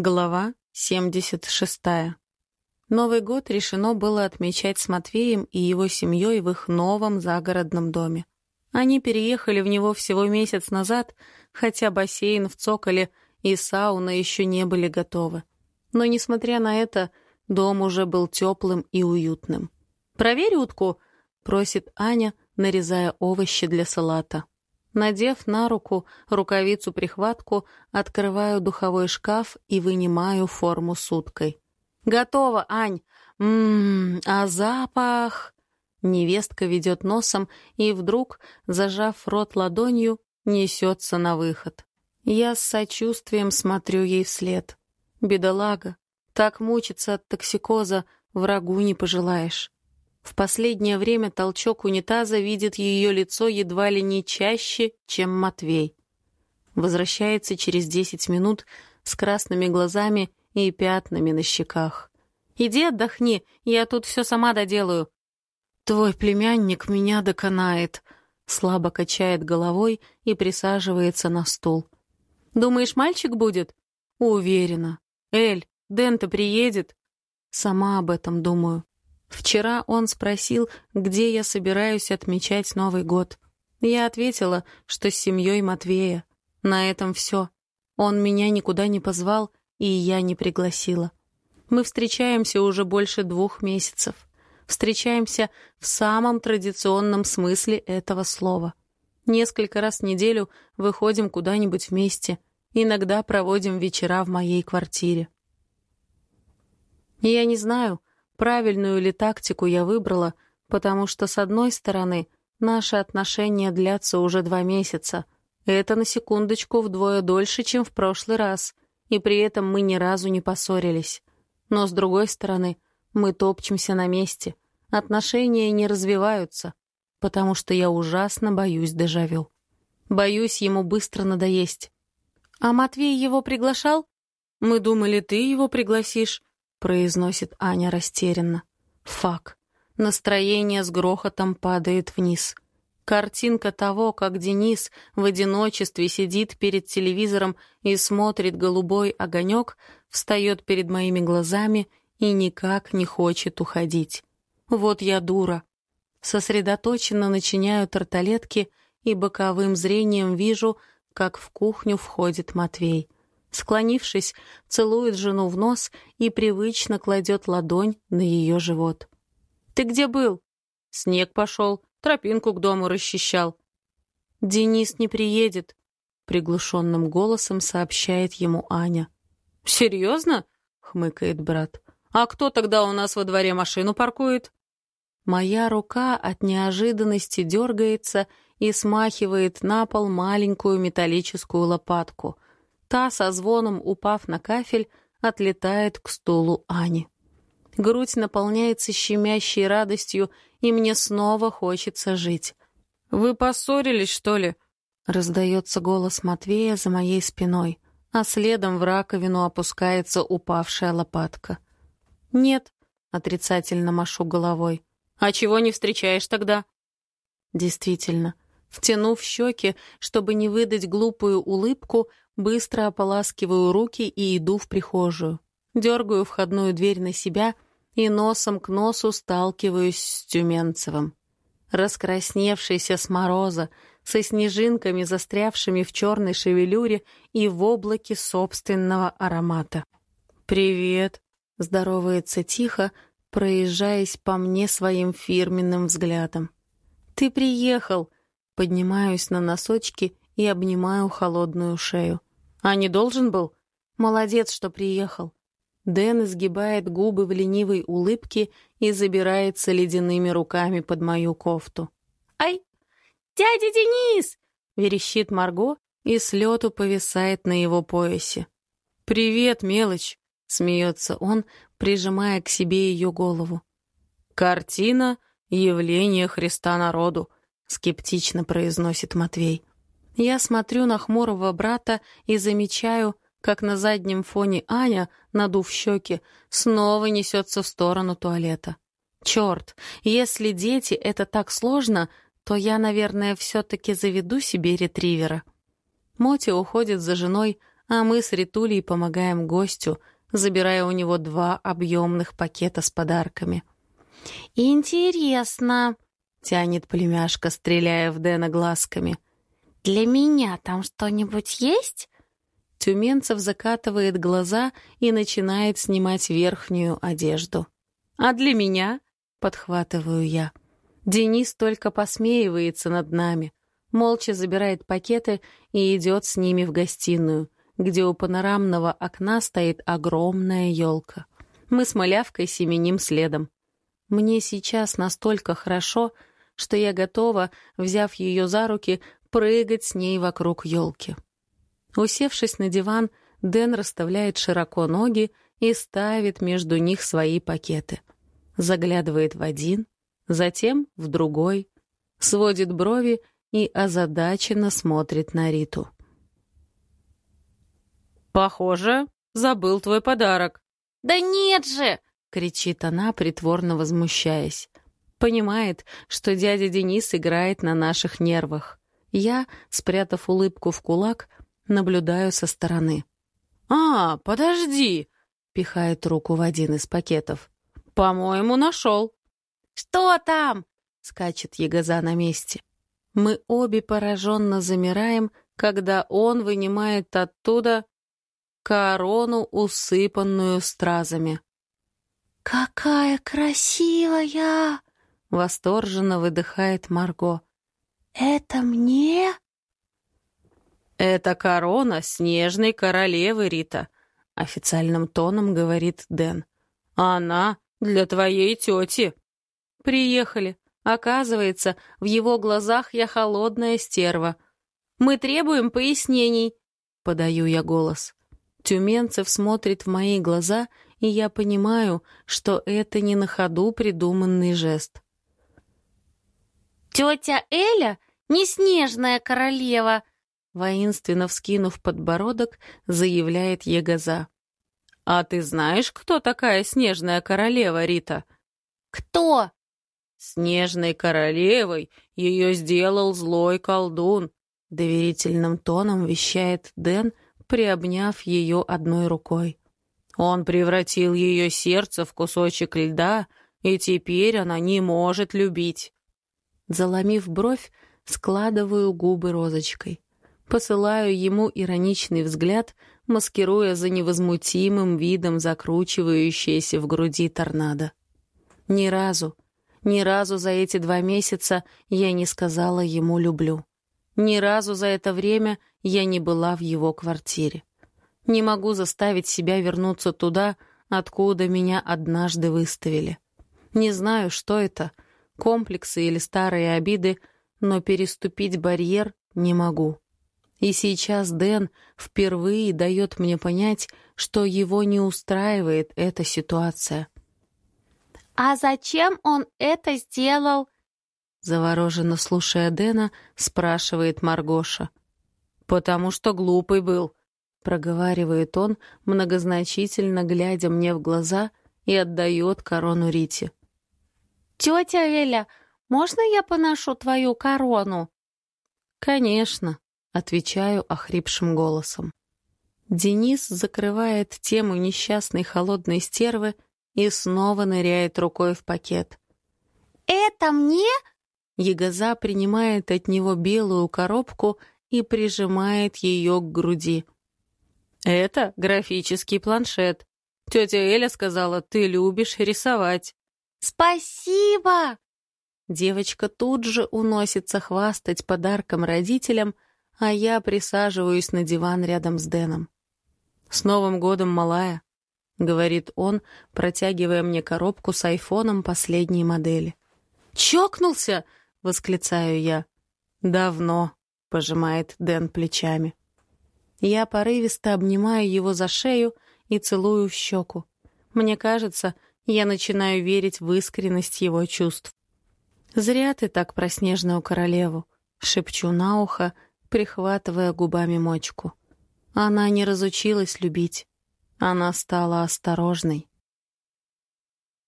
Глава 76. Новый год решено было отмечать с Матвеем и его семьей в их новом загородном доме. Они переехали в него всего месяц назад, хотя бассейн в Цоколе и сауна еще не были готовы. Но, несмотря на это, дом уже был теплым и уютным. «Проверь утку!» — просит Аня, нарезая овощи для салата. Надев на руку рукавицу-прихватку, открываю духовой шкаф и вынимаю форму с уткой. «Готово, Ань! Ммм, а запах...» Невестка ведет носом и вдруг, зажав рот ладонью, несется на выход. Я с сочувствием смотрю ей вслед. Бедолага, так мучиться от токсикоза врагу не пожелаешь. В последнее время толчок унитаза видит ее лицо едва ли не чаще, чем Матвей. Возвращается через десять минут с красными глазами и пятнами на щеках. «Иди отдохни, я тут все сама доделаю». «Твой племянник меня доконает», — слабо качает головой и присаживается на стул. «Думаешь, мальчик будет?» «Уверена. Эль, Дэн-то приедет?» «Сама об этом думаю. Вчера он спросил, где я собираюсь отмечать Новый год. Я ответила, что с семьей Матвея. На этом все. Он меня никуда не позвал, и я не пригласила. Мы встречаемся уже больше двух месяцев. Встречаемся в самом традиционном смысле этого слова. Несколько раз в неделю выходим куда-нибудь вместе. Иногда проводим вечера в моей квартире. Я не знаю, Правильную ли тактику я выбрала, потому что, с одной стороны, наши отношения длятся уже два месяца. Это, на секундочку, вдвое дольше, чем в прошлый раз, и при этом мы ни разу не поссорились. Но, с другой стороны, мы топчемся на месте. Отношения не развиваются, потому что я ужасно боюсь дежавю. Боюсь ему быстро надоесть. «А Матвей его приглашал?» «Мы думали, ты его пригласишь», — произносит Аня растерянно. Фак. Настроение с грохотом падает вниз. Картинка того, как Денис в одиночестве сидит перед телевизором и смотрит голубой огонек, встает перед моими глазами и никак не хочет уходить. Вот я дура. Сосредоточенно начиняю тарталетки и боковым зрением вижу, как в кухню входит Матвей — Склонившись, целует жену в нос и привычно кладет ладонь на ее живот. «Ты где был?» «Снег пошел, тропинку к дому расчищал». «Денис не приедет», — приглушенным голосом сообщает ему Аня. «Серьезно?» — хмыкает брат. «А кто тогда у нас во дворе машину паркует?» Моя рука от неожиданности дергается и смахивает на пол маленькую металлическую лопатку — Та, со звоном упав на кафель, отлетает к стулу Ани. Грудь наполняется щемящей радостью, и мне снова хочется жить. «Вы поссорились, что ли?» — раздается голос Матвея за моей спиной, а следом в раковину опускается упавшая лопатка. «Нет», — отрицательно машу головой. «А чего не встречаешь тогда?» Действительно, втянув щеки, чтобы не выдать глупую улыбку, Быстро ополаскиваю руки и иду в прихожую. Дергаю входную дверь на себя и носом к носу сталкиваюсь с Тюменцевым. Раскрасневшийся с мороза, со снежинками, застрявшими в черной шевелюре и в облаке собственного аромата. «Привет!» — здоровается тихо, проезжаясь по мне своим фирменным взглядом. «Ты приехал!» — поднимаюсь на носочки и обнимаю холодную шею. А не должен был? Молодец, что приехал. Дэн изгибает губы в ленивой улыбке и забирается ледяными руками под мою кофту. «Ай! Дядя Денис!» — верещит Марго и с лету повисает на его поясе. «Привет, мелочь!» — смеется он, прижимая к себе ее голову. «Картина — явление Христа народу», — скептично произносит Матвей. Я смотрю на хмурого брата и замечаю, как на заднем фоне Аня, надув щеки, снова несется в сторону туалета. Черт, если дети — это так сложно, то я, наверное, все-таки заведу себе ретривера. Моти уходит за женой, а мы с Ритулей помогаем гостю, забирая у него два объемных пакета с подарками. «Интересно», — тянет племяшка, стреляя в Дэна глазками. «Для меня там что-нибудь есть?» Тюменцев закатывает глаза и начинает снимать верхнюю одежду. «А для меня?» — подхватываю я. Денис только посмеивается над нами, молча забирает пакеты и идет с ними в гостиную, где у панорамного окна стоит огромная елка. Мы с малявкой семеним следом. Мне сейчас настолько хорошо, что я готова, взяв ее за руки, прыгать с ней вокруг елки. Усевшись на диван, Дэн расставляет широко ноги и ставит между них свои пакеты. Заглядывает в один, затем в другой, сводит брови и озадаченно смотрит на Риту. «Похоже, забыл твой подарок». «Да нет же!» — кричит она, притворно возмущаясь. Понимает, что дядя Денис играет на наших нервах. Я, спрятав улыбку в кулак, наблюдаю со стороны. «А, подожди!» — пихает руку в один из пакетов. «По-моему, нашел». «Что там?» — скачет Ягоза на месте. Мы обе пораженно замираем, когда он вынимает оттуда корону, усыпанную стразами. «Какая красивая!» — восторженно выдыхает Марго. «Это мне?» «Это корона снежной королевы, Рита», — официальным тоном говорит Дэн. «Она для твоей тети». «Приехали. Оказывается, в его глазах я холодная стерва. Мы требуем пояснений», — подаю я голос. Тюменцев смотрит в мои глаза и я понимаю, что это не на ходу придуманный жест. «Тетя Эля не снежная королева!» Воинственно вскинув подбородок, заявляет Егоза. «А ты знаешь, кто такая снежная королева, Рита?» «Кто?» «Снежной королевой ее сделал злой колдун», — доверительным тоном вещает Дэн, приобняв ее одной рукой. Он превратил ее сердце в кусочек льда, и теперь она не может любить. Заломив бровь, складываю губы розочкой. Посылаю ему ироничный взгляд, маскируя за невозмутимым видом закручивающееся в груди торнадо. Ни разу, ни разу за эти два месяца я не сказала ему «люблю». Ни разу за это время я не была в его квартире. Не могу заставить себя вернуться туда, откуда меня однажды выставили. Не знаю, что это, комплексы или старые обиды, но переступить барьер не могу. И сейчас Дэн впервые дает мне понять, что его не устраивает эта ситуация. «А зачем он это сделал?» Завороженно слушая Дэна, спрашивает Маргоша. «Потому что глупый был», — проговаривает он, многозначительно глядя мне в глаза и отдает корону Рите. «Тетя Эля, можно я поношу твою корону?» «Конечно», — отвечаю охрипшим голосом. Денис закрывает тему несчастной холодной стервы и снова ныряет рукой в пакет. «Это мне?» Ягоза принимает от него белую коробку и прижимает ее к груди. Это графический планшет. Тетя Эля сказала, ты любишь рисовать. Спасибо! Девочка тут же уносится хвастать подарком родителям, а я присаживаюсь на диван рядом с Дэном. «С Новым годом, малая!» — говорит он, протягивая мне коробку с айфоном последней модели. «Чокнулся!» — восклицаю я. «Давно», — пожимает Дэн плечами. Я порывисто обнимаю его за шею и целую в щеку. Мне кажется, я начинаю верить в искренность его чувств. «Зря ты так про снежную королеву», — шепчу на ухо, прихватывая губами мочку. Она не разучилась любить. Она стала осторожной.